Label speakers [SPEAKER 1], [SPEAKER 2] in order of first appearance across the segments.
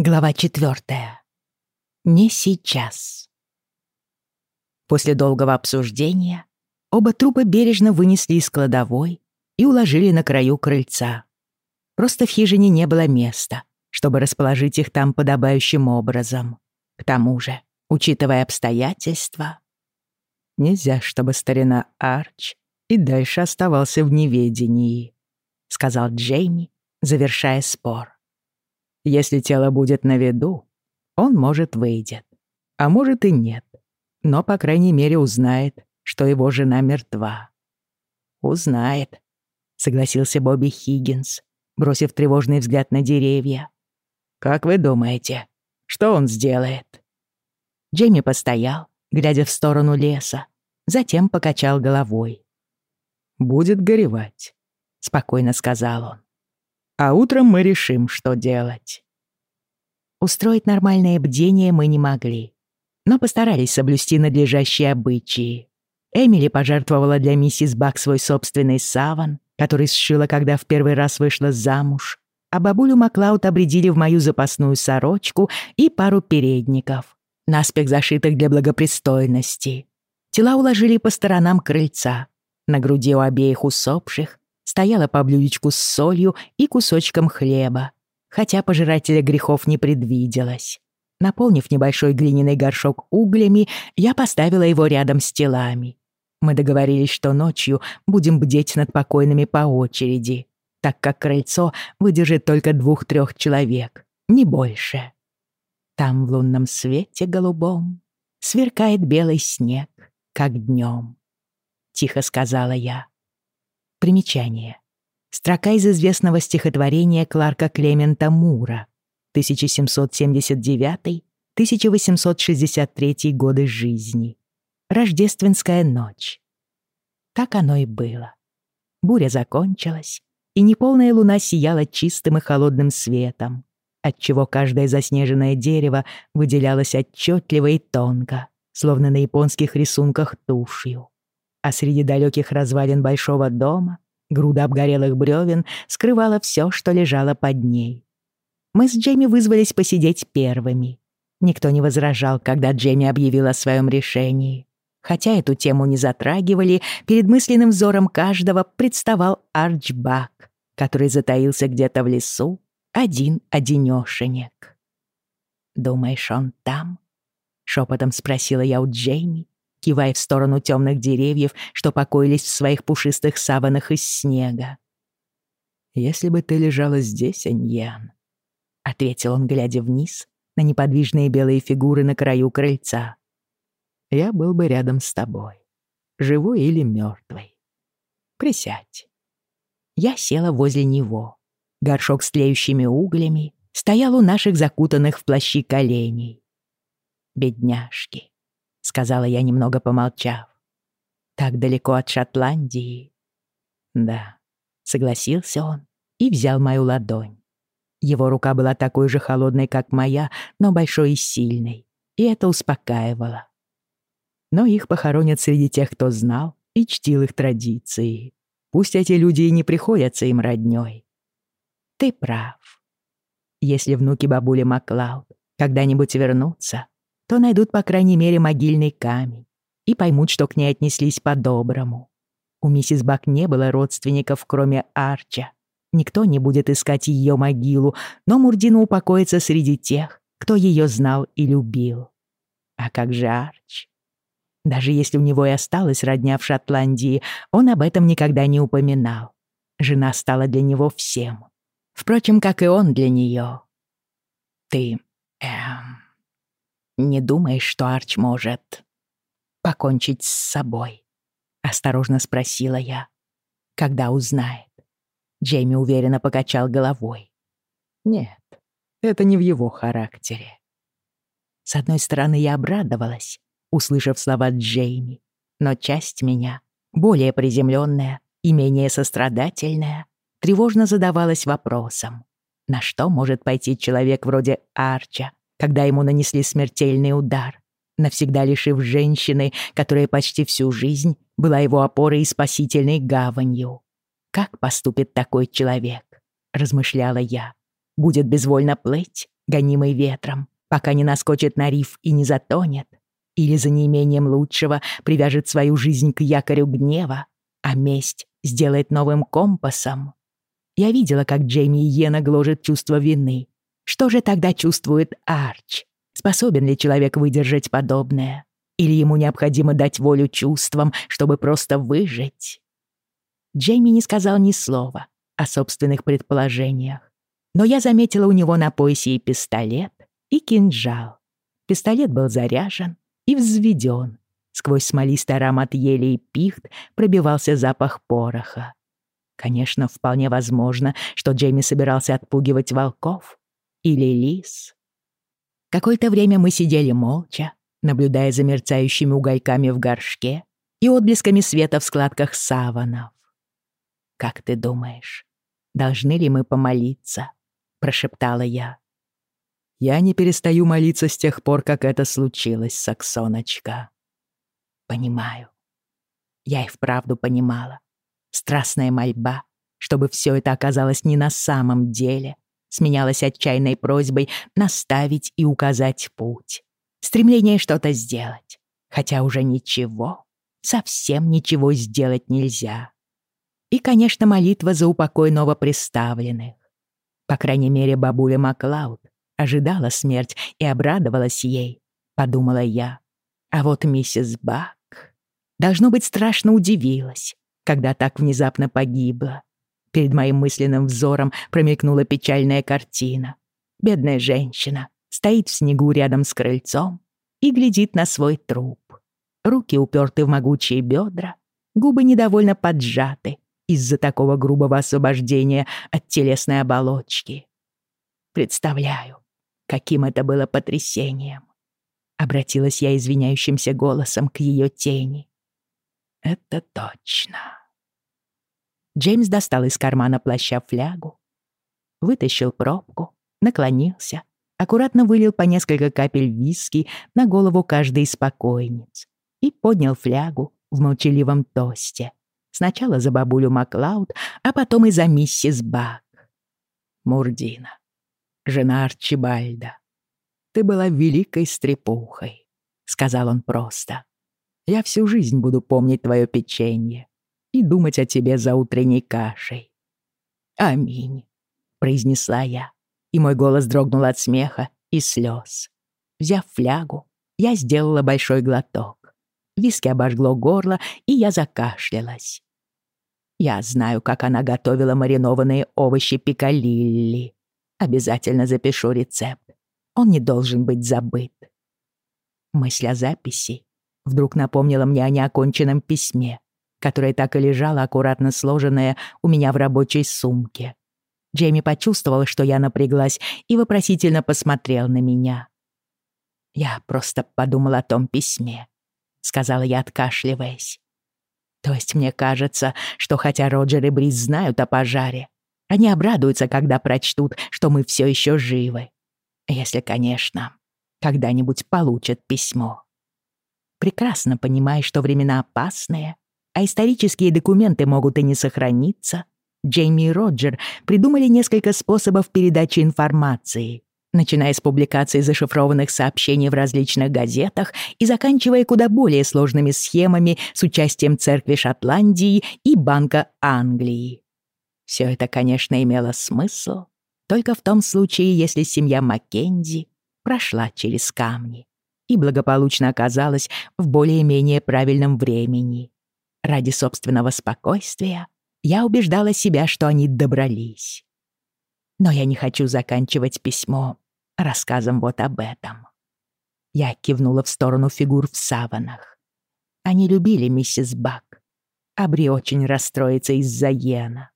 [SPEAKER 1] Глава четвертая. Не сейчас. После долгого обсуждения оба трупа бережно вынесли из кладовой и уложили на краю крыльца. Просто в хижине не было места, чтобы расположить их там подобающим образом. К тому же, учитывая обстоятельства, нельзя, чтобы старина Арч и дальше оставался в неведении, сказал Джейми, завершая спор. Если тело будет на виду, он, может, выйдет. А может и нет. Но, по крайней мере, узнает, что его жена мертва. «Узнает», — согласился Бобби Хиггинс, бросив тревожный взгляд на деревья. «Как вы думаете, что он сделает?» Джейми постоял, глядя в сторону леса, затем покачал головой. «Будет горевать», — спокойно сказал он а утром мы решим, что делать. Устроить нормальное бдение мы не могли, но постарались соблюсти надлежащие обычаи. Эмили пожертвовала для миссис Бак свой собственный саван, который сшила, когда в первый раз вышла замуж, а бабулю Маклауд обредили в мою запасную сорочку и пару передников, наспех зашитых для благопристойности. Тела уложили по сторонам крыльца. На груди у обеих усопших стояла по блюдечку с солью и кусочком хлеба, хотя пожирателя грехов не предвиделось. Наполнив небольшой глиняный горшок углями, я поставила его рядом с телами. Мы договорились, что ночью будем бдеть над покойными по очереди, так как крыльцо выдержит только двух-трех человек, не больше. Там в лунном свете голубом сверкает белый снег, как днем. Тихо сказала я. Примечание. Строка из известного стихотворения Кларка Клемента Мура 1779-1863 годы жизни. Рождественская ночь. Так оно и было. Буря закончилась, и неполная луна сияла чистым и холодным светом, отчего каждое заснеженное дерево выделялось отчетливо и тонко, словно на японских рисунках тушью а среди далеких развалин большого дома груда обгорелых бревен скрывала все, что лежало под ней. Мы с Джейми вызвались посидеть первыми. Никто не возражал, когда Джейми объявил о своем решении. Хотя эту тему не затрагивали, перед мысленным взором каждого представал Арчбак, который затаился где-то в лесу, один-одинёшенек. «Думаешь, он там?» — шепотом спросила я у Джейми, кивая в сторону темных деревьев, что покоились в своих пушистых саванах из снега. «Если бы ты лежала здесь, Аньян», — ответил он, глядя вниз на неподвижные белые фигуры на краю крыльца, «я был бы рядом с тобой, живой или мертвой. Присядь». Я села возле него. Горшок с тлеющими углями стоял у наших закутанных в плащи коленей. Бедняжки сказала я, немного помолчав. Так далеко от Шотландии. Да, согласился он и взял мою ладонь. Его рука была такой же холодной, как моя, но большой и сильной, и это успокаивало. Но их похоронят среди тех, кто знал и чтил их традиции. Пусть эти люди и не приходятся им роднёй. Ты прав. Если внуки бабули Маклауд когда-нибудь вернутся, то найдут, по крайней мере, могильный камень и поймут, что к ней отнеслись по-доброму. У миссис Бак не было родственников, кроме Арча. Никто не будет искать ее могилу, но Мурдина упокоится среди тех, кто ее знал и любил. А как же Арч? Даже если у него и осталась родня в Шотландии, он об этом никогда не упоминал. Жена стала для него всем. Впрочем, как и он для нее. Ты, эм... Не думаешь, что Арч может покончить с собой? Осторожно спросила я. Когда узнает? Джейми уверенно покачал головой. Нет, это не в его характере. С одной стороны, я обрадовалась, услышав слова Джейми, но часть меня, более приземленная и менее сострадательная, тревожно задавалась вопросом, на что может пойти человек вроде Арча, когда ему нанесли смертельный удар, навсегда лишив женщины, которая почти всю жизнь была его опорой и спасительной гаванью. «Как поступит такой человек?» — размышляла я. «Будет безвольно плыть гонимый ветром, пока не наскочит на риф и не затонет, или за неимением лучшего привяжет свою жизнь к якорю гнева, а месть сделает новым компасом. Я видела, как Джейми Йена гложет чувство вины. Что же тогда чувствует Арч? Способен ли человек выдержать подобное? Или ему необходимо дать волю чувствам, чтобы просто выжить? Джейми не сказал ни слова о собственных предположениях. Но я заметила у него на поясе и пистолет, и кинжал. Пистолет был заряжен и взведен. Сквозь смолистый аромат ели и пихт пробивался запах пороха. Конечно, вполне возможно, что Джейми собирался отпугивать волков или лис. Какое-то время мы сидели молча, наблюдая за мерцающими угольками в горшке и отблесками света в складках саванов. «Как ты думаешь, должны ли мы помолиться?» — прошептала я. «Я не перестаю молиться с тех пор, как это случилось, Саксоночка». «Понимаю». Я и вправду понимала. Страстная мольба, чтобы все это оказалось не на самом деле, сменялась отчаянной просьбой наставить и указать путь. Стремление что-то сделать, хотя уже ничего, совсем ничего сделать нельзя. И, конечно, молитва за упокой новоприставленных. По крайней мере, бабуля Маклауд ожидала смерть и обрадовалась ей, подумала я. А вот миссис Бак, должно быть, страшно удивилась, когда так внезапно погибла. Перед моим мысленным взором промелькнула печальная картина. Бедная женщина стоит в снегу рядом с крыльцом и глядит на свой труп. Руки уперты в могучие бедра, губы недовольно поджаты из-за такого грубого освобождения от телесной оболочки. Представляю, каким это было потрясением. Обратилась я извиняющимся голосом к ее тени. Это точно. Джеймс достал из кармана плаща флягу, вытащил пробку, наклонился, аккуратно вылил по несколько капель виски на голову каждой из покойниц и поднял флягу в молчаливом тосте. Сначала за бабулю Маклауд, а потом и за миссис Бак. Мурдина, жена Арчибальда, ты была великой стрепухой, сказал он просто. Я всю жизнь буду помнить твое печенье и думать о тебе за утренней кашей. Аминь, произнесла я, и мой голос дрогнул от смеха и слез. Взяв флягу, я сделала большой глоток. Виски обожгло горло, и я закашлялась. Я знаю, как она готовила маринованные овощи пикалилли. Обязательно запишу рецепт. Он не должен быть забыт. Мысль о записи вдруг напомнила мне о неоконченном письме, которое так и лежало аккуратно сложенное у меня в рабочей сумке. Джейми почувствовал, что я напряглась, и вопросительно посмотрел на меня. «Я просто подумал о том письме», — сказала я, откашливаясь. «То есть мне кажется, что хотя Роджер и Бриз знают о пожаре, они обрадуются, когда прочтут, что мы все еще живы. Если, конечно, когда-нибудь получат письмо. Прекрасно понимая, что времена опасные, а исторические документы могут и не сохраниться, Джейми и Роджер придумали несколько способов передачи информации, начиная с публикации зашифрованных сообщений в различных газетах и заканчивая куда более сложными схемами с участием Церкви Шотландии и Банка Англии. Все это, конечно, имело смысл, только в том случае, если семья Маккензи прошла через камни и благополучно оказалась в более-менее правильном времени. Ради собственного спокойствия я убеждала себя, что они добрались. Но я не хочу заканчивать письмо рассказом вот об этом. Я кивнула в сторону фигур в саванах. Они любили миссис Бак. Абри очень расстроится из-за Йена.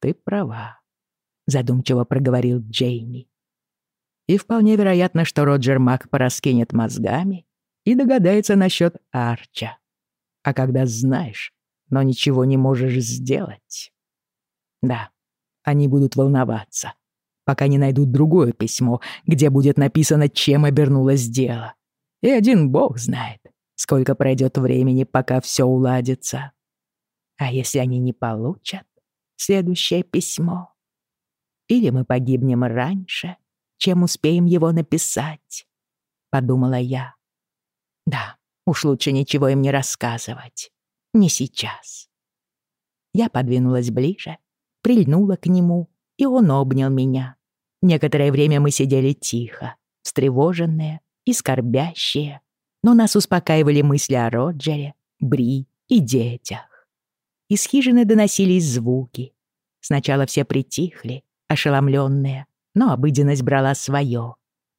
[SPEAKER 1] «Ты права», — задумчиво проговорил Джейми. «И вполне вероятно, что Роджер Мак пораскинет мозгами и догадается насчет Арча. А когда знаешь, но ничего не можешь сделать. Да, они будут волноваться, пока не найдут другое письмо, где будет написано, чем обернулось дело. И один бог знает, сколько пройдет времени, пока все уладится. А если они не получат следующее письмо? Или мы погибнем раньше, чем успеем его написать», — подумала я. «Да, уж лучше ничего им не рассказывать. Не сейчас». Я подвинулась ближе, прильнула к нему, и он обнял меня. Некоторое время мы сидели тихо, встревоженные и скорбящие, но нас успокаивали мысли о Роджере, Бри и детях. Из хижины доносились звуки. Сначала все притихли, ошеломленные, но обыденность брала свое.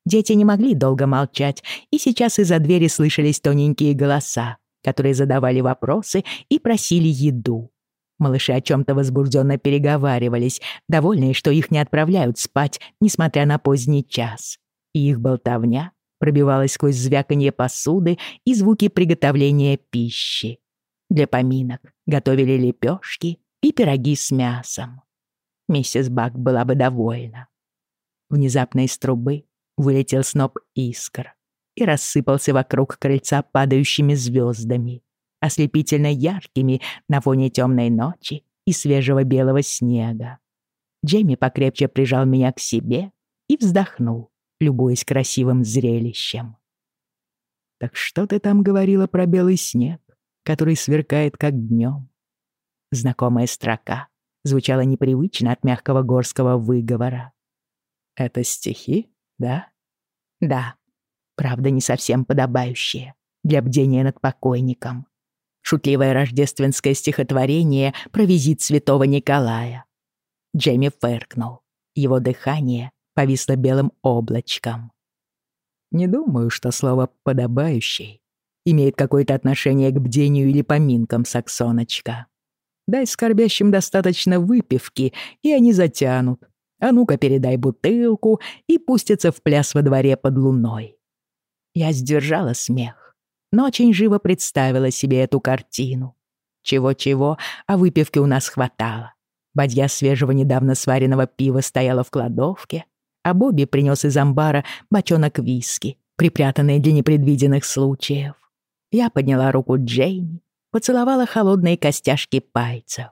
[SPEAKER 1] Дети не могли долго молчать, и сейчас из-за двери слышались тоненькие голоса, которые задавали вопросы и просили еду. Малыши о чем-то возбужденно переговаривались, довольные, что их не отправляют спать, несмотря на поздний час. И их болтовня пробивалась сквозь звяканье посуды и звуки приготовления пищи. Для поминок готовили лепешки и пироги с мясом. Миссис Бак была бы довольна. Внезапно из трубы вылетел сноп искр и рассыпался вокруг крыльца падающими звездами ослепительно яркими на фоне темной ночи и свежего белого снега. Джейми покрепче прижал меня к себе и вздохнул, любуясь красивым зрелищем. «Так что ты там говорила про белый снег, который сверкает как днем?» Знакомая строка звучала непривычно от мягкого горского выговора. «Это стихи, да?» «Да, правда, не совсем подобающие для бдения над покойником шутливое рождественское стихотворение про визит святого Николая. Джейми фыркнул. Его дыхание повисло белым облачком. Не думаю, что слово «подобающий» имеет какое-то отношение к бдению или поминкам, Саксоночка. Дай скорбящим достаточно выпивки, и они затянут. А ну-ка передай бутылку и пустятся в пляс во дворе под луной. Я сдержала смех но очень живо представила себе эту картину. Чего-чего, а выпивки у нас хватало. Бадья свежего недавно сваренного пива стояла в кладовке, а Бобби принес из амбара бочонок виски, припрятанный для непредвиденных случаев. Я подняла руку Джейни, поцеловала холодные костяшки пальцев.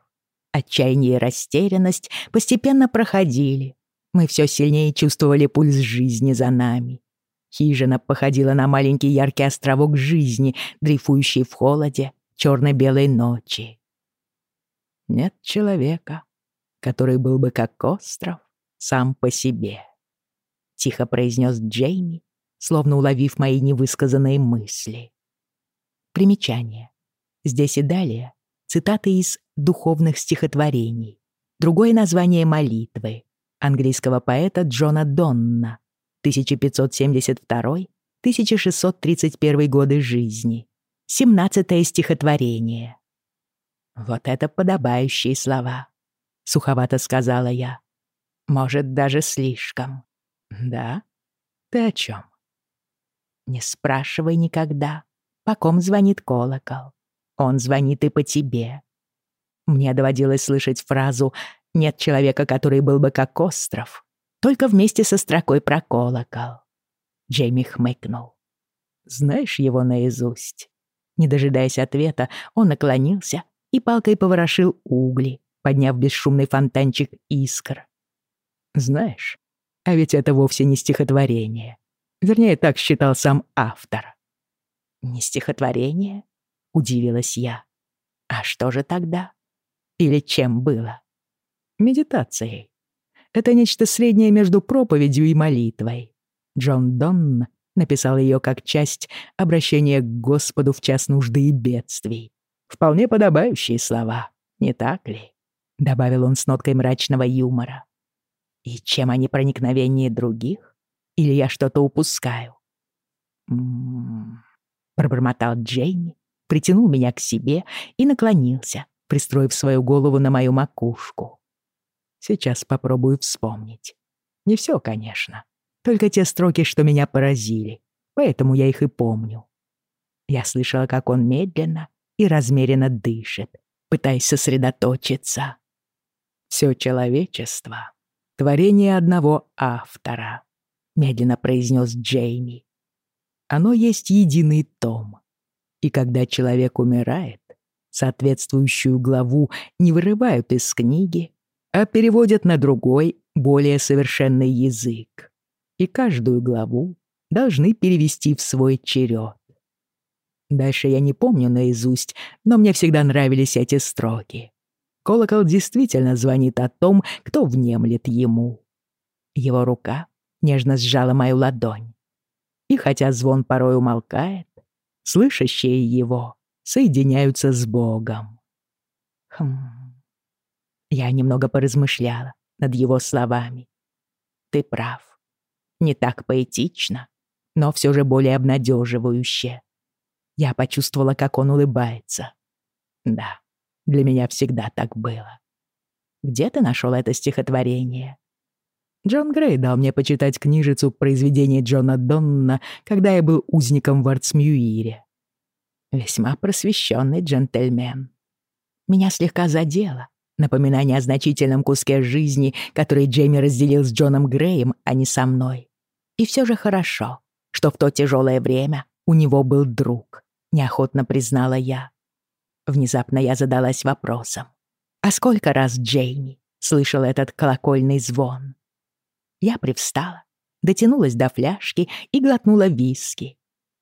[SPEAKER 1] Отчаяние и растерянность постепенно проходили. Мы все сильнее чувствовали пульс жизни за нами. Хижина походила на маленький яркий островок жизни, дрейфующий в холоде черно-белой ночи. Нет человека, который был бы как остров сам по себе. Тихо произнес Джейми, словно уловив мои невысказанные мысли. Примечание. Здесь и далее цитаты из духовных стихотворений. Другое название молитвы английского поэта Джона Донна 1572-1631 годы жизни. 17 стихотворение. «Вот это подобающие слова», — суховато сказала я. «Может, даже слишком». «Да? Ты о чем? «Не спрашивай никогда, по ком звонит колокол. Он звонит и по тебе». Мне доводилось слышать фразу «нет человека, который был бы как остров», только вместе со строкой про колокол. Джейми хмыкнул. «Знаешь его наизусть?» Не дожидаясь ответа, он наклонился и палкой поворошил угли, подняв бесшумный фонтанчик искр. «Знаешь, а ведь это вовсе не стихотворение. Вернее, так считал сам автор». «Не стихотворение?» — удивилась я. «А что же тогда? Или чем было?» «Медитацией. Это нечто среднее между проповедью и молитвой. Джон Донн написал ее как часть обращения к Господу в час нужды и бедствий. Вполне подобающие слова, не так ли? Добавил он с ноткой мрачного юмора. И чем они проникновеннее других? Или я что-то упускаю? «М-м-м», пробормотал Джейми, притянул меня к себе и наклонился, пристроив свою голову на мою макушку. Сейчас попробую вспомнить. Не все, конечно. Только те строки, что меня поразили. Поэтому я их и помню. Я слышала, как он медленно и размеренно дышит, пытаясь сосредоточиться. Все человечество — творение одного автора, медленно произнес Джейми. Оно есть единый том. И когда человек умирает, соответствующую главу не вырывают из книги, а переводят на другой, более совершенный язык. и каждую главу должны перевести в свой черед. Дальше я не помню наизусть, но мне всегда нравились эти строки. Колокол действительно звонит о том, кто внемлет ему. Его рука нежно сжала мою ладонь. И хотя звон порой умолкает, слышащие его соединяются с Богом. Хм. Я немного поразмышляла над его словами. Ты прав. Не так поэтично, но все же более обнадеживающе. Я почувствовала, как он улыбается. Да, для меня всегда так было. Где ты нашел это стихотворение? Джон Грей дал мне почитать книжицу произведения Джона Донна, когда я был узником в Артсмьюире. Весьма просвещенный джентльмен. Меня слегка задело напоминание о значительном куске жизни, который Джейми разделил с Джоном Греем, а не со мной. И все же хорошо, что в то тяжелое время у него был друг, неохотно признала я. Внезапно я задалась вопросом. А сколько раз Джейми слышал этот колокольный звон? Я привстала, дотянулась до фляжки и глотнула виски.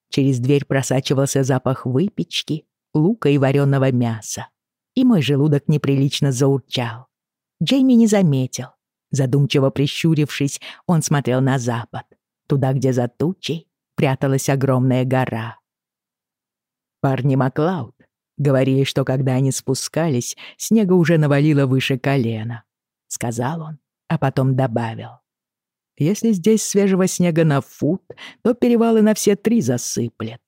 [SPEAKER 1] Через дверь просачивался запах выпечки, лука и вареного мяса. И мой желудок неприлично заурчал. Джейми не заметил. Задумчиво прищурившись, он смотрел на запад, туда, где за тучей пряталась огромная гора. Парни Маклауд говорили, что когда они спускались, снега уже навалило выше колена, — сказал он, а потом добавил. Если здесь свежего снега на фут, то перевалы на все три засыплет.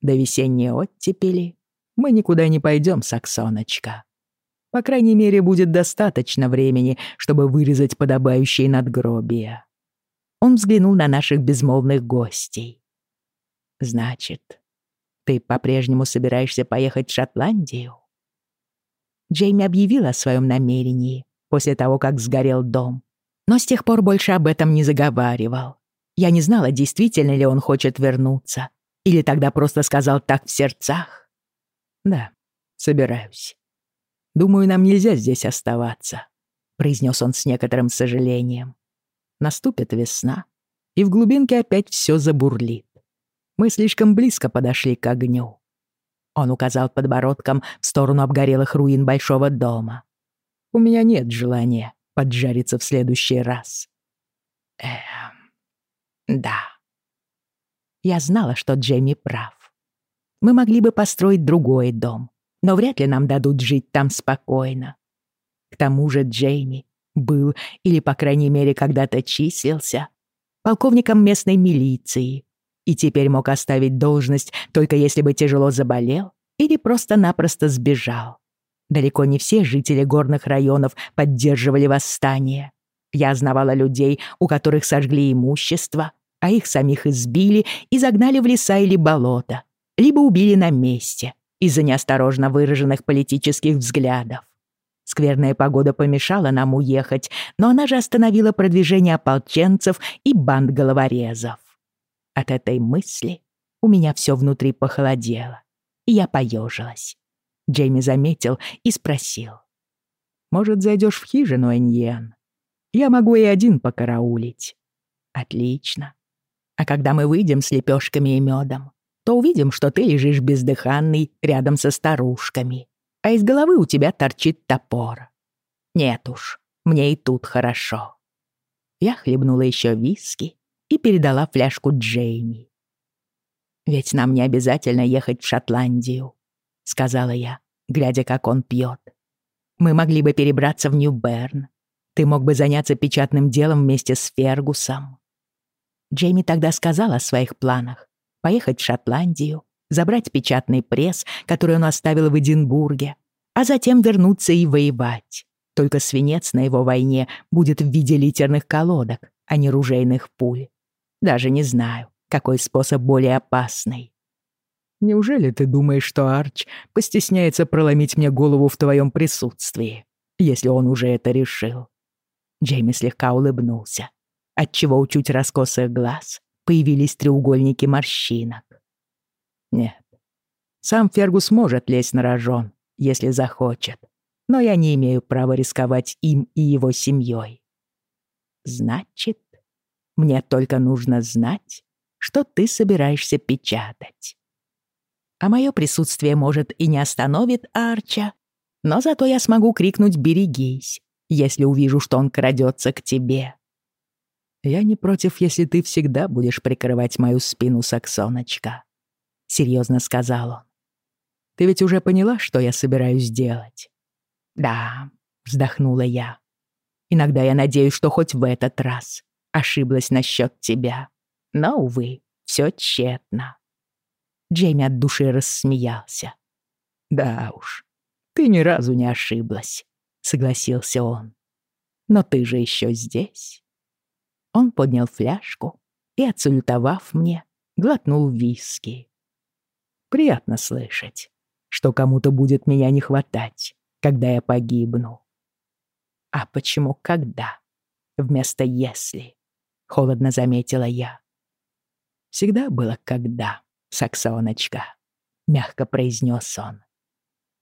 [SPEAKER 1] До весенней оттепели мы никуда не пойдем, Саксоночка. По крайней мере, будет достаточно времени, чтобы вырезать подобающие надгробия. Он взглянул на наших безмолвных гостей. «Значит, ты по-прежнему собираешься поехать в Шотландию?» Джейми объявил о своем намерении после того, как сгорел дом, но с тех пор больше об этом не заговаривал. Я не знала, действительно ли он хочет вернуться, или тогда просто сказал так в сердцах. «Да, собираюсь. Думаю, нам нельзя здесь оставаться», — произнес он с некоторым сожалением. «Наступит весна, и в глубинке опять все забурлит. Мы слишком близко подошли к огню». Он указал подбородком в сторону обгорелых руин большого дома. «У меня нет желания поджариться в следующий раз. Эм, да. Я знала, что Джейми прав. Мы могли бы построить другой дом, но вряд ли нам дадут жить там спокойно. К тому же Джейми был, или, по крайней мере, когда-то числился, полковником местной милиции и теперь мог оставить должность только если бы тяжело заболел или просто-напросто сбежал. Далеко не все жители горных районов поддерживали восстание. Я знавала людей, у которых сожгли имущество, а их самих избили и загнали в леса или болота, либо убили на месте из-за неосторожно выраженных политических взглядов. Скверная погода помешала нам уехать, но она же остановила продвижение ополченцев и банд головорезов. От этой мысли у меня все внутри похолодело, и я поежилась. Джейми заметил и спросил. «Может, зайдешь в хижину, Эньен? Я могу и один покараулить». «Отлично. А когда мы выйдем с лепешками и медом, то увидим, что ты лежишь бездыханный рядом со старушками, а из головы у тебя торчит топор. Нет уж, мне и тут хорошо». Я хлебнула еще виски и передала фляжку Джейми. «Ведь нам не обязательно ехать в Шотландию сказала я, глядя, как он пьет. Мы могли бы перебраться в Нью-Берн. Ты мог бы заняться печатным делом вместе с Фергусом. Джейми тогда сказал о своих планах. Поехать в Шотландию, забрать печатный пресс, который он оставил в Эдинбурге, а затем вернуться и воевать. Только свинец на его войне будет в виде литерных колодок, а не ружейных пуль. Даже не знаю, какой способ более опасный. Неужели ты думаешь, что Арч постесняется проломить мне голову в твоем присутствии, если он уже это решил?» Джейми слегка улыбнулся, отчего у чуть раскосых глаз появились треугольники морщинок. «Нет, сам Фергус может лезть на рожон, если захочет, но я не имею права рисковать им и его семьей. Значит, Мне только нужно знать, что ты собираешься печатать. А мое присутствие, может, и не остановит Арча, но зато я смогу крикнуть «берегись», если увижу, что он крадется к тебе. Я не против, если ты всегда будешь прикрывать мою спину, Саксоночка, — серьезно сказал он. Ты ведь уже поняла, что я собираюсь делать? Да, вздохнула я. Иногда я надеюсь, что хоть в этот раз ошиблась насчет тебя. Но, увы, все тщетно. Джейми от души рассмеялся. «Да уж, ты ни разу не ошиблась», — согласился он. «Но ты же еще здесь». Он поднял фляжку и, отсалютовав мне, глотнул виски. «Приятно слышать, что кому-то будет меня не хватать, когда я погибну». «А почему когда?» вместо «если», — холодно заметила я. «Всегда было «когда», Саксоночка», — мягко произнес он.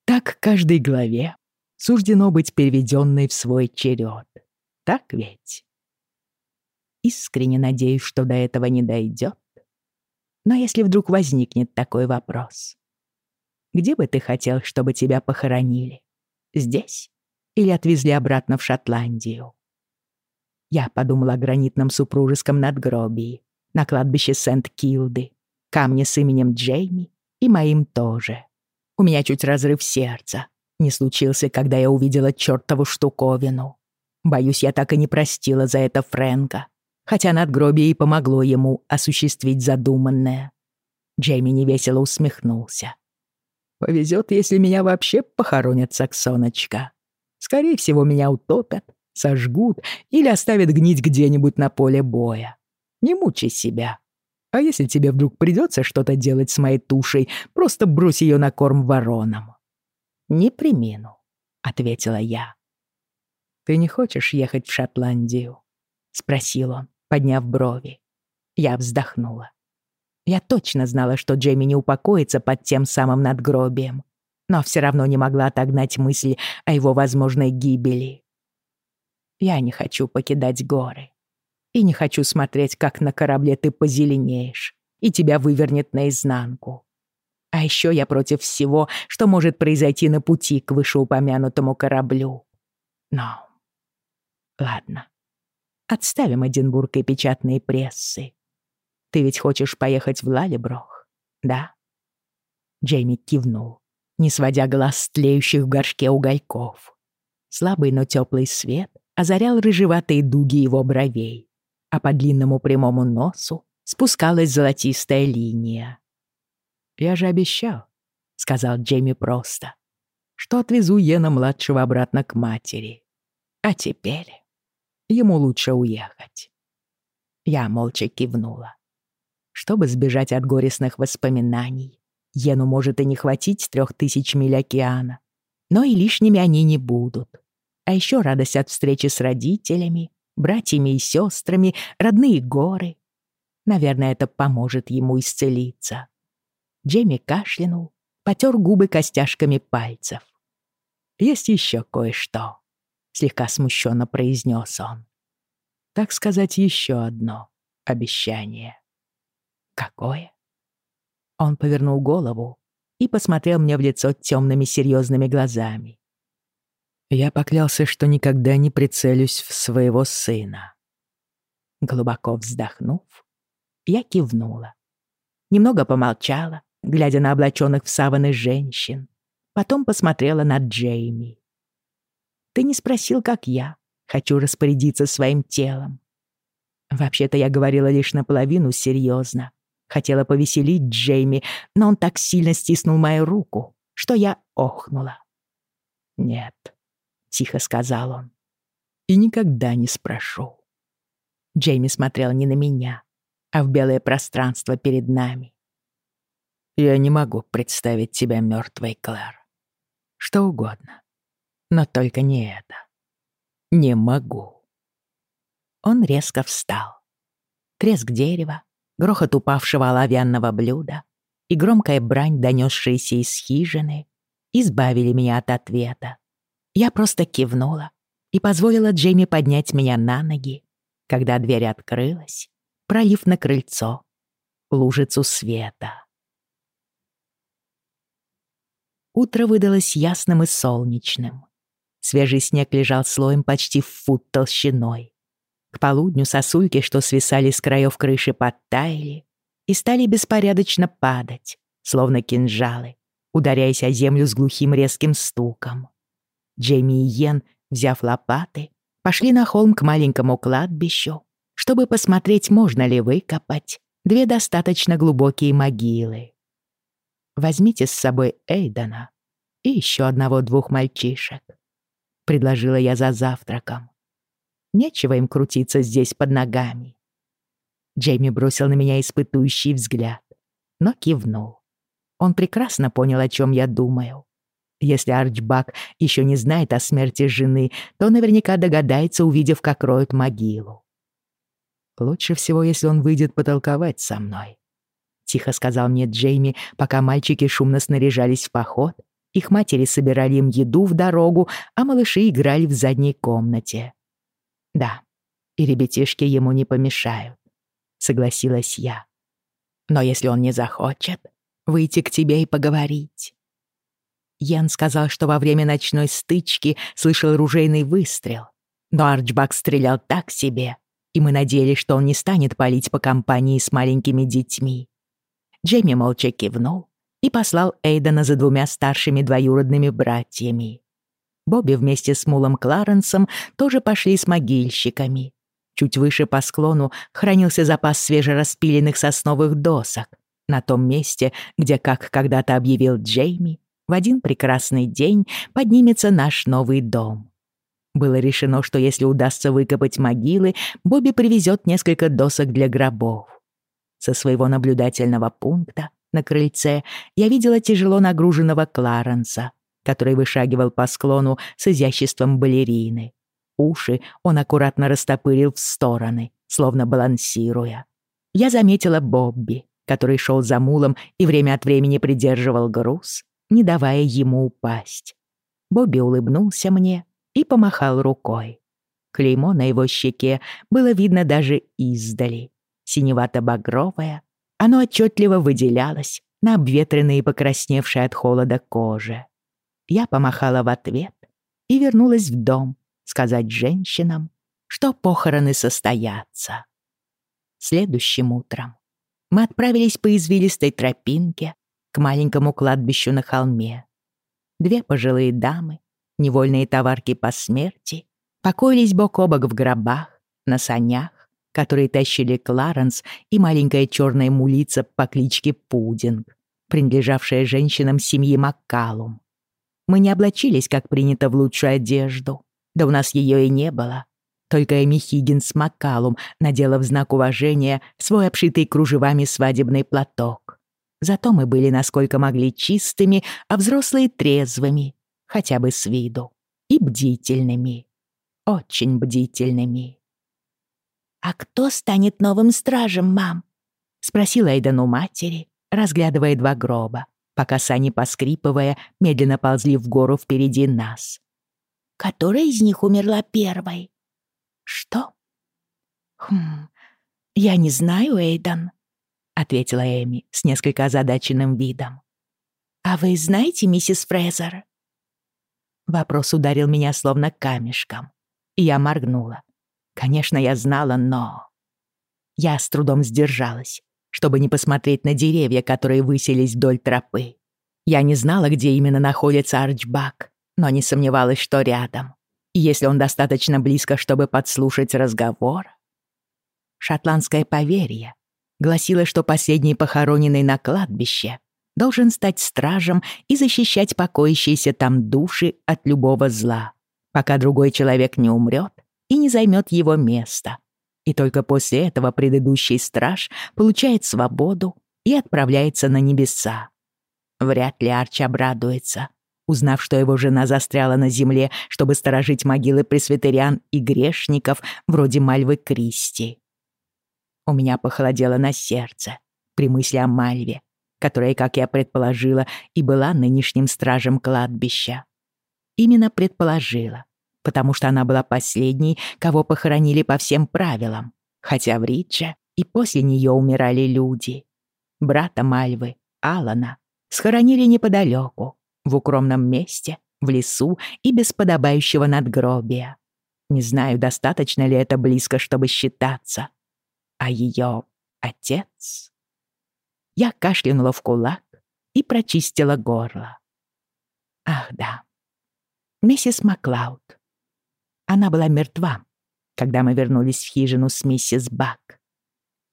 [SPEAKER 1] «Так каждой главе суждено быть переведенной в свой черед. Так ведь?» Искренне надеюсь, что до этого не дойдет. Но если вдруг возникнет такой вопрос, где бы ты хотел, чтобы тебя похоронили? Здесь? Или отвезли обратно в Шотландию? Я подумала о гранитном супружеском надгробии на кладбище Сент-Килды, камне с именем Джейми и моим тоже. У меня чуть разрыв сердца не случился, когда я увидела чертову штуковину. Боюсь, я так и не простила за это Фрэнка, хотя надгробие и помогло ему осуществить задуманное. Джейми невесело усмехнулся. «Повезет, если меня вообще похоронят, Саксоночка. Скорее всего, меня утопят, сожгут или оставят гнить где-нибудь на поле боя. Не мучай себя. А если тебе вдруг придется что-то делать с моей тушей, просто брось ее на корм воронам». «Не примену», — ответила я. «Ты не хочешь ехать в Шотландию?» — спросил он, подняв брови. Я вздохнула. Я точно знала, что Джейми не упокоится под тем самым надгробием, но все равно не могла отогнать мысли о его возможной гибели. Я не хочу покидать горы. И не хочу смотреть, как на корабле ты позеленеешь и тебя вывернет наизнанку. А еще я против всего, что может произойти на пути к вышеупомянутому кораблю. Но... Ладно. Отставим Эдинбург и печатные прессы. Ты ведь хочешь поехать в Лалеброх, да? Джейми кивнул, не сводя глаз с тлеющих в горшке угольков. Слабый, но теплый свет озарял рыжеватые дуги его бровей, а по длинному прямому носу спускалась золотистая линия. «Я же обещал», — сказал Джейми просто, «что отвезу Йена-младшего обратно к матери. А теперь ему лучше уехать». Я молча кивнула. Чтобы сбежать от горестных воспоминаний, Йену может и не хватить трех тысяч миль океана, но и лишними они не будут. А еще радость от встречи с родителями, братьями и сестрами, родные горы. Наверное, это поможет ему исцелиться. Джейми кашлянул, потер губы костяшками пальцев. «Есть еще кое-что», — слегка смущенно произнес он. «Так сказать, еще одно обещание». «Какое?» Он повернул голову и посмотрел мне в лицо темными серьезными глазами. Я поклялся, что никогда не прицелюсь в своего сына. Глубоко вздохнув, я кивнула. Немного помолчала, глядя на облаченных в саваны женщин. Потом посмотрела на Джейми. «Ты не спросил, как я. Хочу распорядиться своим телом». Вообще-то я говорила лишь наполовину серьезно. Хотела повеселить Джейми, но он так сильно стиснул мою руку, что я охнула. «Нет, тихо сказал он. «И никогда не спрошу». Джейми смотрел не на меня, а в белое пространство перед нами. «Я не могу представить тебя мертвой, Клэр. Что угодно, но только не это. Не могу». Он резко встал. Треск дерева, грохот упавшего оловянного блюда и громкая брань, донесшаяся из хижины, избавили меня от ответа. Я просто кивнула и позволила Джейми поднять меня на ноги. когда дверь открылась, пролив на крыльцо лужицу света. Утро выдалось ясным и солнечным. Свежий снег лежал слоем почти в фут толщиной. К полудню сосульки, что свисали с краев крыши, подтаяли и стали беспорядочно падать, словно кинжалы, ударяясь о землю с глухим резким стуком. Джейми и Йен, взяв лопаты, пошли на холм к маленькому кладбищу, чтобы посмотреть, можно ли выкопать две достаточно глубокие могилы. «Возьмите с собой Эйдена и еще одного-двух мальчишек», — предложила я за завтраком. «Нечего им крутиться здесь под ногами». Джейми бросил на меня испытующий взгляд, но кивнул. Он прекрасно понял, о чем я думаю. Если Арчбак еще не знает о смерти жены, то наверняка догадается, увидев, как роют могилу. Лучше всего, если он выйдет потолковать со мной. Тихо сказал мне Джейми, пока мальчики шумно снаряжались в поход, их матери собирали им еду в дорогу, а малыши играли в задней комнате. Да, и ребятишки ему не помешают, согласилась я. Но если он не захочет, выйти к тебе и поговорить. Ян сказал, что во время ночной стычки слышал ружейный выстрел, но Арчбак стрелял так себе, и мы надеялись, что он не станет палить по компании с маленькими детьми. Джейми молча кивнул и послал Эйдена за двумя старшими двоюродными братьями. Бобби вместе с Мулом Кларенсом тоже пошли с могильщиками. Чуть выше по склону хранился запас свежераспиленных сосновых досок, на том месте, где, как когда-то объявил Джейми, в один прекрасный день поднимется наш новый дом. Было решено, что если удастся выкопать могилы, Бобби привезет несколько досок для гробов. Со своего наблюдательного пункта на крыльце я видела тяжело нагруженного Кларенса, который вышагивал по склону с изяществом балерины. Уши он аккуратно растопырил в стороны, словно балансируя. Я заметила Бобби, который шел за мулом и время от времени придерживал груз, не давая ему упасть. Бобби улыбнулся мне и помахал рукой. Клеймо на его щеке было видно даже издали. Синевато-багровое, оно отчетливо выделялось на обветренной и покрасневшей от холода коже. Я помахала в ответ и вернулась в дом сказать женщинам, что похороны состоятся. Следующим утром мы отправились по извилистой тропинке к маленькому кладбищу на холме. Две пожилые дамы невольные товарки по смерти, покоились бок о бок в гробах, на санях, которые тащили Кларенс и маленькая черная мулица по кличке Пудинг, принадлежавшая женщинам семьи Маккалум. Мы не облачились, как принято, в лучшую одежду, да у нас ее и не было. Только Эми Хиггинс Маккалум надела в знак уважения свой обшитый кружевами свадебный платок. Зато мы были насколько могли чистыми, а взрослые трезвыми, хотя бы с виду, и бдительными, очень бдительными. «А кто станет новым стражем, мам?» — спросила Эйден у матери, разглядывая два гроба, пока сани, поскрипывая, медленно ползли в гору впереди нас. «Которая из них умерла первой?» «Что?» «Хм, я не знаю, Эйден», — ответила Эми с несколько озадаченным видом. «А вы знаете миссис Фрезер?» Вопрос ударил меня словно камешком, я моргнула. Конечно, я знала, но... Я с трудом сдержалась, чтобы не посмотреть на деревья, которые высились вдоль тропы. Я не знала, где именно находится Арчбак, но не сомневалась, что рядом. И если он достаточно близко, чтобы подслушать разговор... Шотландское поверье гласило, что последний похороненный на кладбище должен стать стражем и защищать покоящиеся там души от любого зла, пока другой человек не умрет и не займет его место. И только после этого предыдущий страж получает свободу и отправляется на небеса. Вряд ли Арч обрадуется, узнав, что его жена застряла на земле, чтобы сторожить могилы пресвитериан и грешников вроде Мальвы Кристи. У меня похолодело на сердце при мысли о Мальве, которая, как я предположила, и была нынешним стражем кладбища. Именно предположила, потому что она была последней, кого похоронили по всем правилам, хотя в Ридже и после нее умирали люди. Брата Мальвы, Алана, схоронили неподалеку, в укромном месте, в лесу и без подобающего надгробия. Не знаю, достаточно ли это близко, чтобы считаться. А ее отец... Я кашлянула в кулак и прочистила горло. Ах да, миссис Маклауд. Она была мертва, когда мы вернулись в хижину с миссис Бак.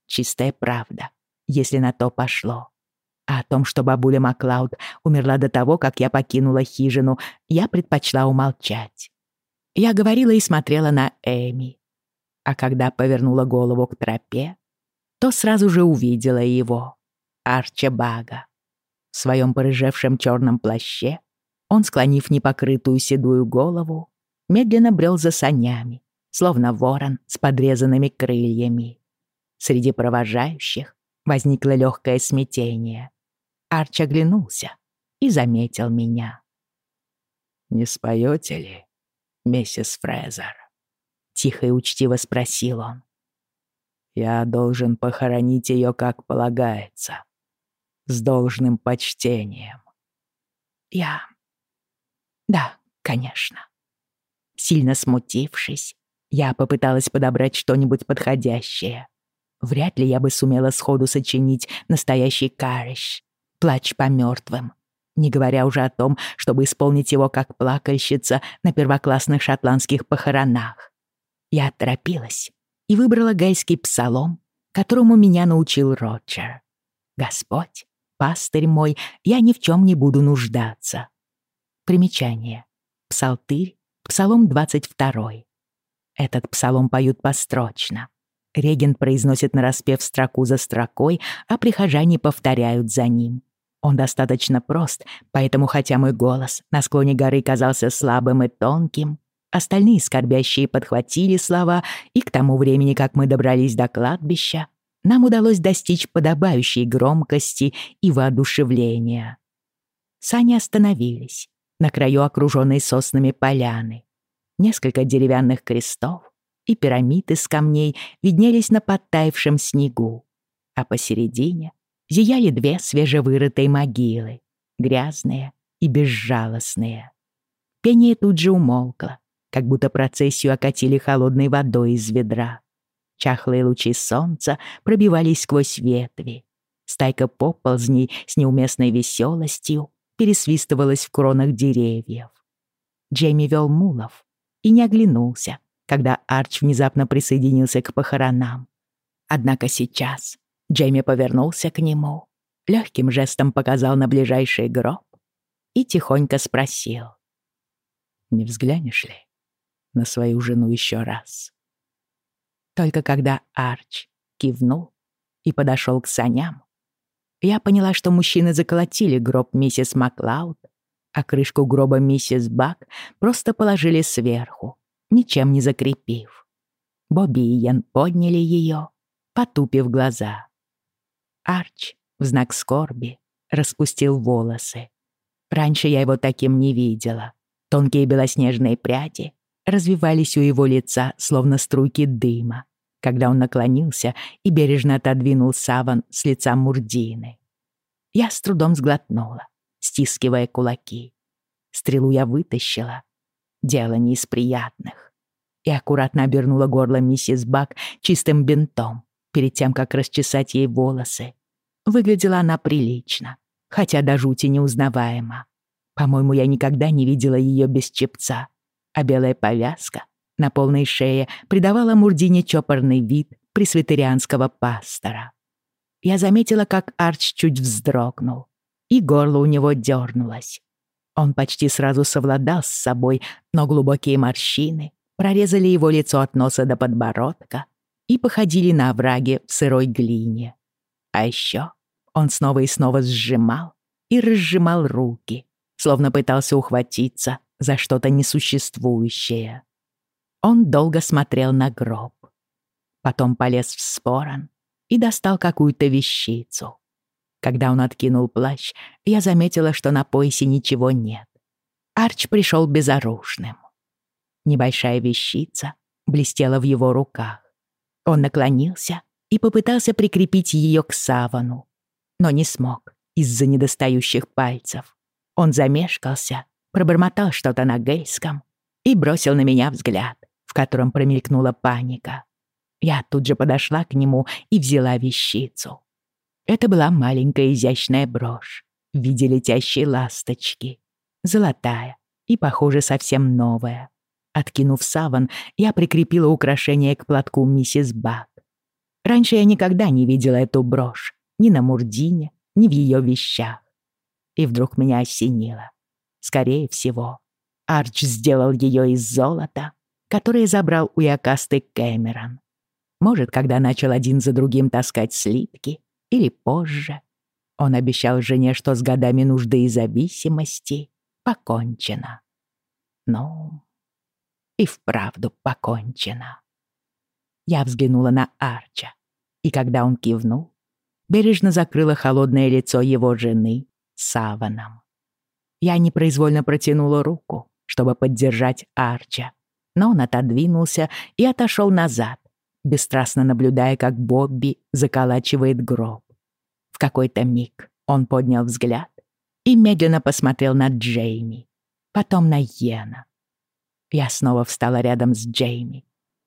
[SPEAKER 1] Чистая правда, если на то пошло. А о том, что бабуля Маклауд умерла до того, как я покинула хижину, я предпочла умолчать. Я говорила и смотрела на Эми. А когда повернула голову к тропе, то сразу же увидела его, Арча Бага. В своем порыжевшем черном плаще он, склонив непокрытую седую голову, медленно брел за санями, словно ворон с подрезанными крыльями. Среди провожающих возникло легкое смятение. Арч оглянулся и заметил меня.
[SPEAKER 2] «Не споете ли, миссис Фрезер?»
[SPEAKER 1] — тихо и учтиво спросил он.
[SPEAKER 2] «Я должен похоронить ее, как полагается, с должным почтением».
[SPEAKER 1] «Я... да, конечно». Сильно смутившись, я попыталась подобрать что-нибудь подходящее. Вряд ли я бы сумела сходу сочинить настоящий карыш, плач по мертвым, не говоря уже о том, чтобы исполнить его как плакальщица на первоклассных шотландских похоронах. Я торопилась и выбрала гайский псалом, которому меня научил Роджер. «Господь, пастырь мой, я ни в чем не буду нуждаться». Примечание. Псалтырь, псалом 22. Этот псалом поют построчно. Регент произносит нараспев строку за строкой, а прихожане повторяют за ним. Он достаточно прост, поэтому хотя мой голос на склоне горы казался слабым и тонким, остальные скорбящие подхватили слова, и к тому времени, как мы добрались до кладбища, нам удалось достичь подобающей громкости и воодушевления. Сани остановились на краю окруженной соснами поляны. Несколько деревянных крестов и пирамид из камней виднелись на подтаявшем снегу, а посередине зияли две свежевырытые могилы, грязные и безжалостные. Пение тут же умолкло, как будто процессию окатили холодной водой из ведра. Чахлые лучи солнца пробивались сквозь ветви. Стайка поползней с неуместной веселостью пересвистывалась в кронах деревьев. Джейми вел мулов и не оглянулся, когда Арч внезапно присоединился к похоронам. Однако сейчас Джейми повернулся к нему, легким жестом показал на ближайший гроб и тихонько спросил.
[SPEAKER 2] «Не взглянешь ли на свою жену еще раз?»
[SPEAKER 1] Только когда Арч кивнул и подошел к саням, я поняла, что мужчины заколотили гроб миссис Маклауд, а крышку гроба миссис Бак просто положили сверху, ничем не закрепив. Бобби и Ян подняли ее, потупив глаза. Арч в знак скорби распустил волосы. Раньше я его таким не видела. Тонкие белоснежные пряди развивались у его лица, словно струйки дыма, когда он наклонился и бережно отодвинул саван с лица Мурдины. Я с трудом сглотнула, стискивая кулаки. Стрелу я вытащила. Дело не из приятных. И аккуратно обернула горло миссис Бак чистым бинтом, перед тем, как расчесать ей волосы. Выглядела она прилично, хотя до жути неузнаваема. По-моему, я никогда не видела ее без чепца, а белая повязка на полной шее придавала Мурдине чопорный вид пресвитерианского пастора. Я заметила, как Арч чуть вздрогнул, и горло у него дернулось. Он почти сразу совладал с собой, но глубокие морщины прорезали его лицо от носа до подбородка, и походили на овраги в сырой глине. А еще он снова и снова сжимал и разжимал руки, словно пытался ухватиться за что-то несуществующее. Он долго смотрел на гроб. Потом полез в спорон и достал какую-то вещицу. Когда он откинул плащ, я заметила, что на поясе ничего нет. Арч пришел безоружным. Небольшая вещица блестела в его руках. Он наклонился и попытался прикрепить ее к савану, но не смог из-за недостающих пальцев. Он замешкался, пробормотал что-то на гейском и бросил на меня взгляд, в котором промелькнула паника. Я тут же подошла к нему и взяла вещицу. Это была маленькая изящная брошь в виде летящей ласточки, золотая и, похоже, совсем новая. Откинув саван, я прикрепила украшение к платку миссис Бак. Раньше я никогда не видела эту брошь ни на Мурдине, ни в ее вещах. И вдруг меня осенило. Скорее всего, Арч сделал ее из золота, которое забрал у Якасты Кэмерон. Может, когда начал один за другим таскать слитки, или позже. Он обещал жене, что с годами нужды и зависимости покончено. Ну, и вправду покончено. Я взглянула на Арча, и когда он кивнул, бережно закрыла холодное лицо его жены саваном. Я непроизвольно протянула руку, чтобы поддержать Арча, но он отодвинулся и отошел назад, бесстрастно наблюдая, как Бобби заколачивает гроб. В какой-то миг он поднял взгляд и медленно посмотрел на Джейми, потом на Йена. Я снова встала рядом с Джейми,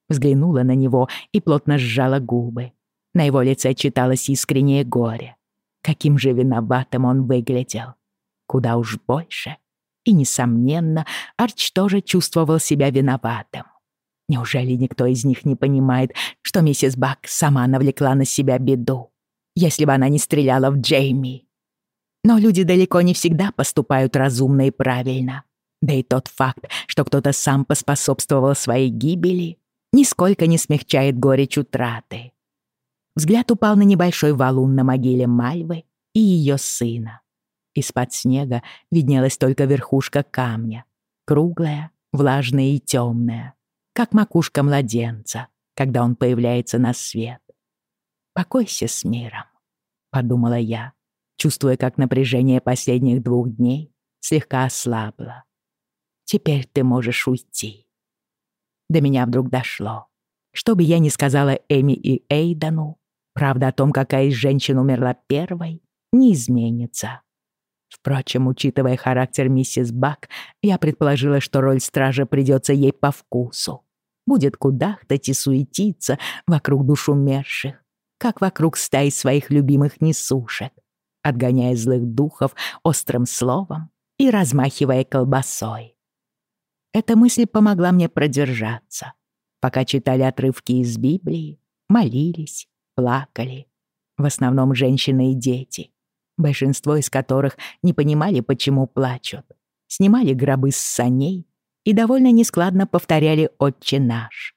[SPEAKER 1] взглянула на него и плотно сжала губы. На его лице читалось искреннее горе. Каким же виноватым он выглядел. Куда уж больше. И, несомненно, Арч тоже чувствовал себя виноватым. Неужели никто из них не понимает, что миссис Бак сама навлекла на себя беду, если бы она не стреляла в Джейми? Но люди далеко не всегда поступают разумно и правильно. Да и тот факт, что кто-то сам поспособствовал своей гибели, нисколько не смягчает горечь утраты. Взгляд упал на небольшой валун на могиле Мальвы и ее сына. Из-под снега виднелась только верхушка камня, круглая, влажная и темная как макушка младенца, когда он появляется на свет. «Покойся с миром», — подумала я, чувствуя, как напряжение последних двух дней слегка ослабло. «Теперь ты можешь уйти». До меня вдруг дошло. Что бы я ни сказала Эми и Эйдану, правда о том, какая из женщин умерла первой, не изменится. Впрочем, учитывая характер миссис Бак, я предположила, что роль стража придется ей по вкусу будет кудахтать и суетиться вокруг душ умерших, как вокруг стаи своих любимых несушек, отгоняя злых духов острым словом и размахивая колбасой. Эта мысль помогла мне продержаться, пока читали отрывки из Библии, молились, плакали. В основном женщины и дети, большинство из которых не понимали, почему плачут, снимали гробы с саней и довольно нескладно повторяли «Отче наш».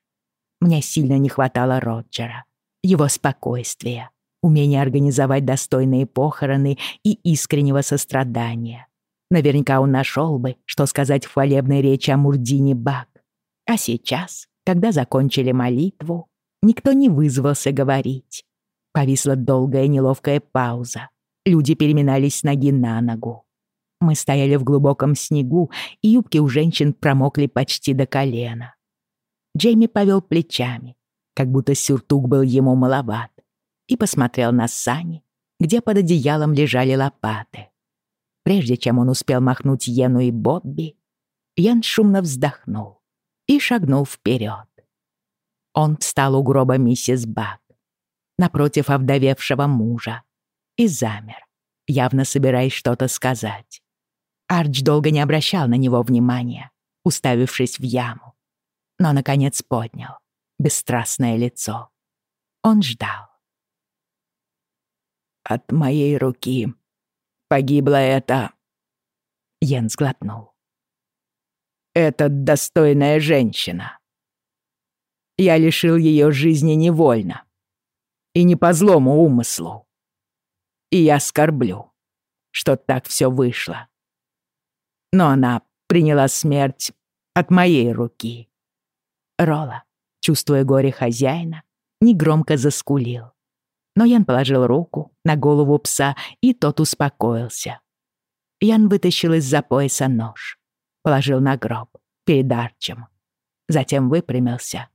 [SPEAKER 1] Мне сильно не хватало Роджера, его спокойствия, умения организовать достойные похороны и искреннего сострадания. Наверняка он нашел бы, что сказать в хвалебной речи о Мурдине Бак. А сейчас, когда закончили молитву, никто не вызвался говорить. Повисла долгая неловкая пауза. Люди переминались с ноги на ногу. Мы стояли в глубоком снегу, и юбки у женщин промокли почти до колена. Джейми повел плечами, как будто сюртук был ему маловат, и посмотрел на сани, где под одеялом лежали лопаты. Прежде чем он успел махнуть Йену и Бобби, Йен шумно вздохнул и шагнул вперед. Он встал у гроба миссис Бак, напротив овдовевшего мужа, и замер, явно собираясь что-то сказать. Ардж долго не обращал на него внимания, уставившись в яму. Но, наконец, поднял бесстрастное лицо. Он ждал. «От моей руки погибла эта...» Йен сглотнул. «Это достойная женщина. Я лишил ее жизни невольно и не по злому умыслу. И я скорблю, что так все вышло но она приняла смерть от моей руки. Рола, чувствуя горе хозяина, негромко заскулил. Но Ян положил руку на голову пса, и тот успокоился. Ян вытащил из-за пояса нож, положил на гроб перед Арчем затем выпрямился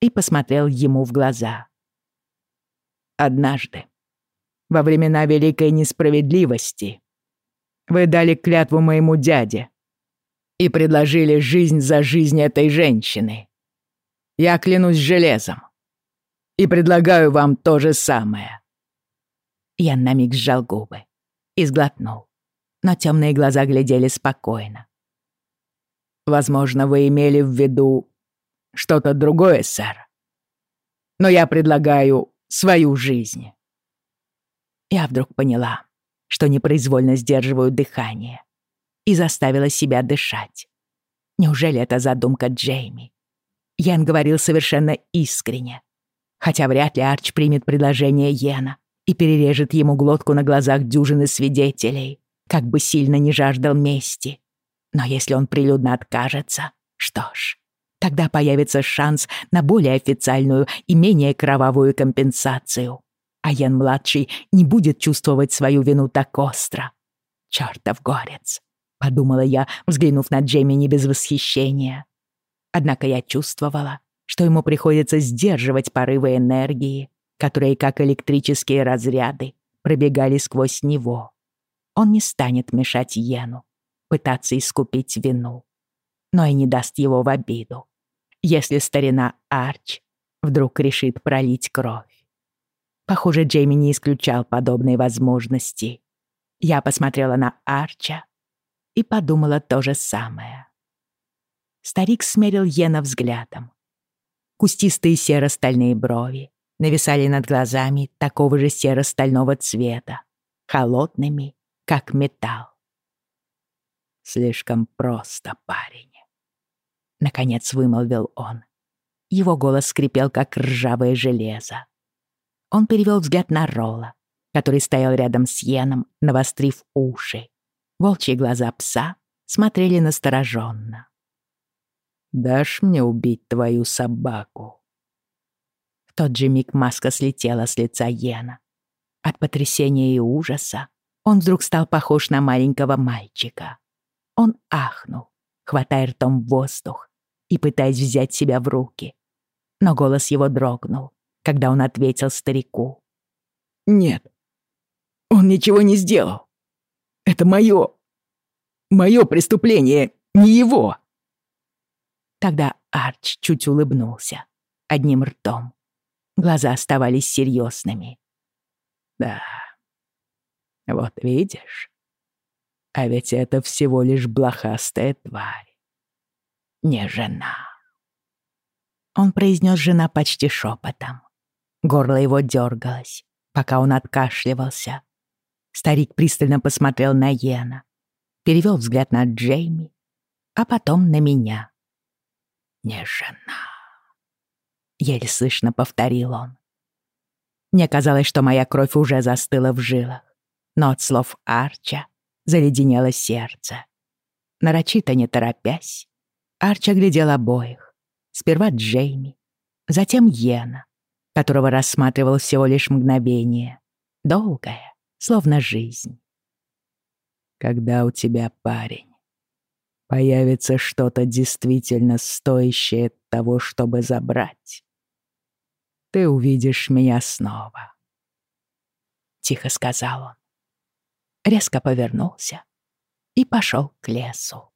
[SPEAKER 1] и посмотрел ему в глаза. «Однажды, во времена Великой Несправедливости, вы дали клятву моему дяде и предложили жизнь за жизнь этой женщины. Я клянусь железом и предлагаю вам то же самое». Я на миг сжал губы и сглотнул, но темные глаза глядели спокойно. «Возможно, вы имели в виду что-то другое, сэр. Но я предлагаю свою жизнь». Я вдруг поняла, что непроизвольно сдерживаю дыхание, и заставила себя дышать. Неужели это задумка Джейми? Ян говорил совершенно искренне. Хотя вряд ли Арч примет предложение Йена и перережет ему глотку на глазах дюжины свидетелей, как бы сильно не жаждал мести. Но если он прилюдно откажется, что ж, тогда появится шанс на более официальную и менее кровавую компенсацию. А Ян-младший не будет чувствовать свою вину так остро. Чёртов горец, подумала я, взглянув на Джейми не без восхищения. Однако я чувствовала, что ему приходится сдерживать порывы энергии, которые, как электрические разряды, пробегали сквозь него. Он не станет мешать Йену, пытаться искупить вину, но и не даст его в обиду, если старина Арч вдруг решит пролить кровь. Похоже, Джейми не исключал подобной возможности. Я посмотрела на Арча и подумала то же самое. Старик смерил Йена взглядом. Кустистые серо-стальные брови нависали над глазами такого же серо-стального цвета, холодными, как металл. «Слишком просто, парень», — наконец вымолвил он. Его голос скрипел, как ржавое железо. Он перевел взгляд на Ролла, который стоял рядом с Йеном, навострив уши. Волчьи глаза пса смотрели настороженно. «Дашь мне убить твою собаку?» В тот же миг маска слетела с лица Йена. От потрясения и ужаса он вдруг стал похож на маленького мальчика. Он ахнул, хватая ртом воздух и пытаясь взять себя в руки. Но голос его дрогнул, когда он ответил старику. «Нет, он ничего не сделал. Это мое, мое преступление, не его!» Тогда Арч чуть улыбнулся, одним ртом. Глаза оставались серьезными. «Да, вот видишь, а ведь это всего лишь блохастая тварь, не жена». Он произнес жена почти шепотом. Горло его дергалось, пока он откашливался. Старик пристально посмотрел на Йена, перевел взгляд на Джейми, а потом на меня не жена. Еле слышно повторил он. Мне казалось, что моя кровь уже застыла в жилах, но от слов Арча заледенело сердце. Нарочито не торопясь, Арча глядел обоих. Сперва Джейми, затем Йена, которого рассматривал всего лишь мгновение. Долгое, словно жизнь. Когда у тебя парень появится что-то действительно стоящее того, чтобы забрать. Ты увидишь меня снова. Тихо сказал он. Резко повернулся и пошел к лесу.